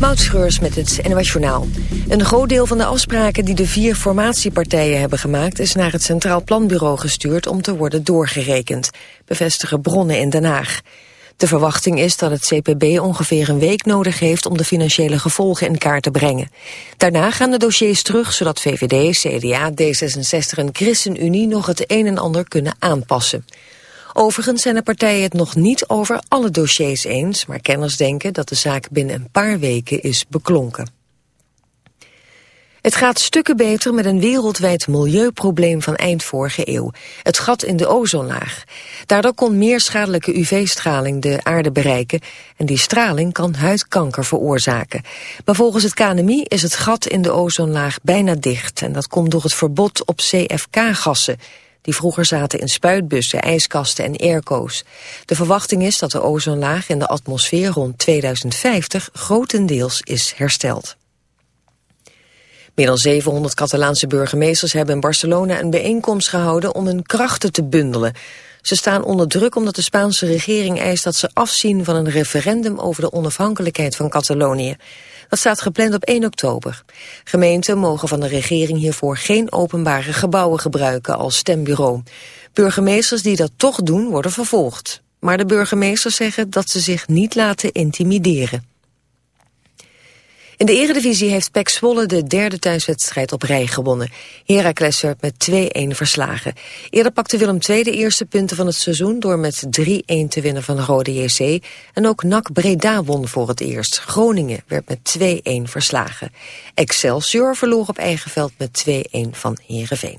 Moutschreurs met het NOS Journaal. Een groot deel van de afspraken die de vier formatiepartijen hebben gemaakt... is naar het Centraal Planbureau gestuurd om te worden doorgerekend. Bevestigen bronnen in Den Haag. De verwachting is dat het CPB ongeveer een week nodig heeft... om de financiële gevolgen in kaart te brengen. Daarna gaan de dossiers terug, zodat VVD, CDA, D66 en ChristenUnie... nog het een en ander kunnen aanpassen. Overigens zijn de partijen het nog niet over alle dossiers eens... maar kenners denken dat de zaak binnen een paar weken is beklonken. Het gaat stukken beter met een wereldwijd milieuprobleem van eind vorige eeuw. Het gat in de ozonlaag. Daardoor kon meer schadelijke UV-straling de aarde bereiken... en die straling kan huidkanker veroorzaken. Maar volgens het KNMI is het gat in de ozonlaag bijna dicht... en dat komt door het verbod op CFK-gassen die vroeger zaten in spuitbussen, ijskasten en airco's. De verwachting is dat de ozonlaag in de atmosfeer rond 2050 grotendeels is hersteld. Meer dan 700 Catalaanse burgemeesters hebben in Barcelona een bijeenkomst gehouden om hun krachten te bundelen. Ze staan onder druk omdat de Spaanse regering eist dat ze afzien van een referendum over de onafhankelijkheid van Catalonië. Dat staat gepland op 1 oktober. Gemeenten mogen van de regering hiervoor geen openbare gebouwen gebruiken als stembureau. Burgemeesters die dat toch doen worden vervolgd. Maar de burgemeesters zeggen dat ze zich niet laten intimideren. In de eredivisie heeft PEC Zwolle de derde thuiswedstrijd op rij gewonnen. Heracles werd met 2-1 verslagen. Eerder pakte Willem II de eerste punten van het seizoen... door met 3-1 te winnen van Rode JC. En ook NAC Breda won voor het eerst. Groningen werd met 2-1 verslagen. Excelsior verloor op eigen veld met 2-1 van Heerenveen.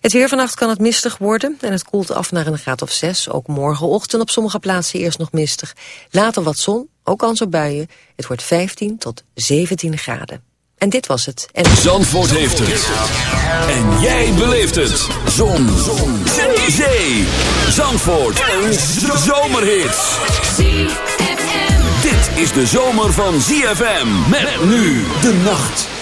Het weer vannacht kan het mistig worden en het koelt af naar een graad of 6. Ook morgenochtend op sommige plaatsen eerst nog mistig. Later wat zon, ook kans op buien. Het wordt 15 tot 17 graden. En dit was het. En... Zandvoort heeft het. En jij beleeft het. Zon. zon. Zee. Zandvoort. Een zomerhit. Dit is de zomer van ZFM. Met nu de nacht.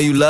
You love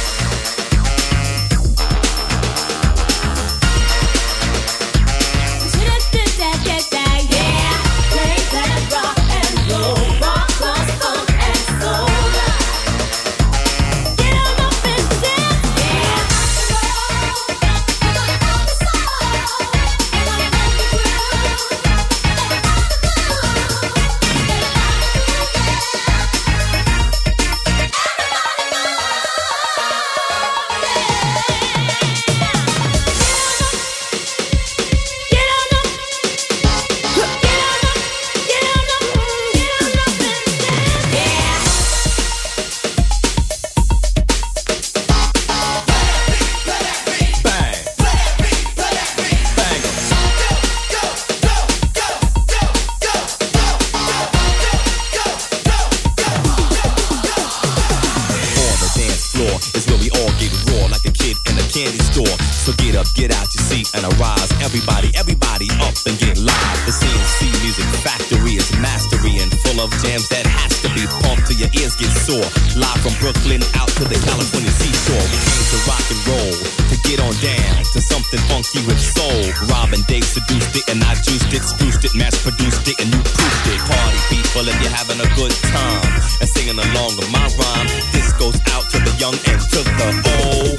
Everybody, everybody up and get live. The C+C Music Factory is mastery and full of jams that has to be pumped till your ears get sore. Live from Brooklyn out to the California seashore. We came to rock and roll, to get on down to something funky with soul. Robin Dave seduced it and I juiced it, spruced it, mass produced it, and you proofed it. Party people if you're having a good time and singing along with my rhyme. This goes out to the young and to the old.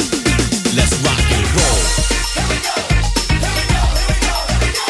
Let's rock and roll.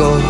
Go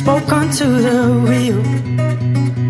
spoke onto the wheel.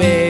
baby.